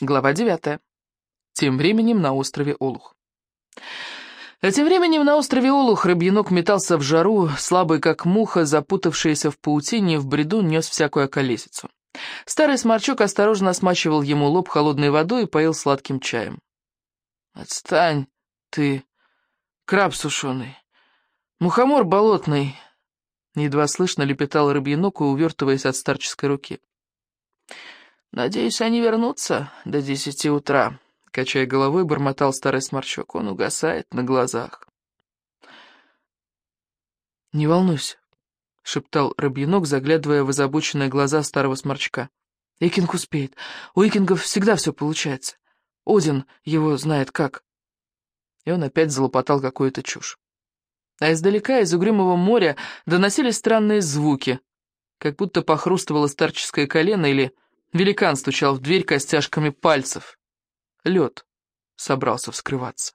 Глава девятая. Тем временем на острове Олух. А тем временем на острове Олух рыбьянок метался в жару, слабый как муха, запутавшаяся в паутине, в бреду нес всякую околесицу. Старый сморчок осторожно смачивал ему лоб холодной водой и поил сладким чаем. «Отстань ты, краб сушеный, мухомор болотный!» Едва слышно лепетал рыбьянок, увертываясь от старческой руки. «Надеюсь, они вернутся до десяти утра», — качая головой, бормотал старый сморчок. «Он угасает на глазах». «Не волнуйся», — шептал рыбьянок, заглядывая в озабоченные глаза старого сморчка. «Икинг успеет. У икингов всегда все получается. Один его знает как». И он опять залопотал какую-то чушь. А издалека, из угрюмого моря, доносились странные звуки, как будто похрустывало старческое колено или Великан стучал в дверь костяшками пальцев. Лед собрался вскрываться.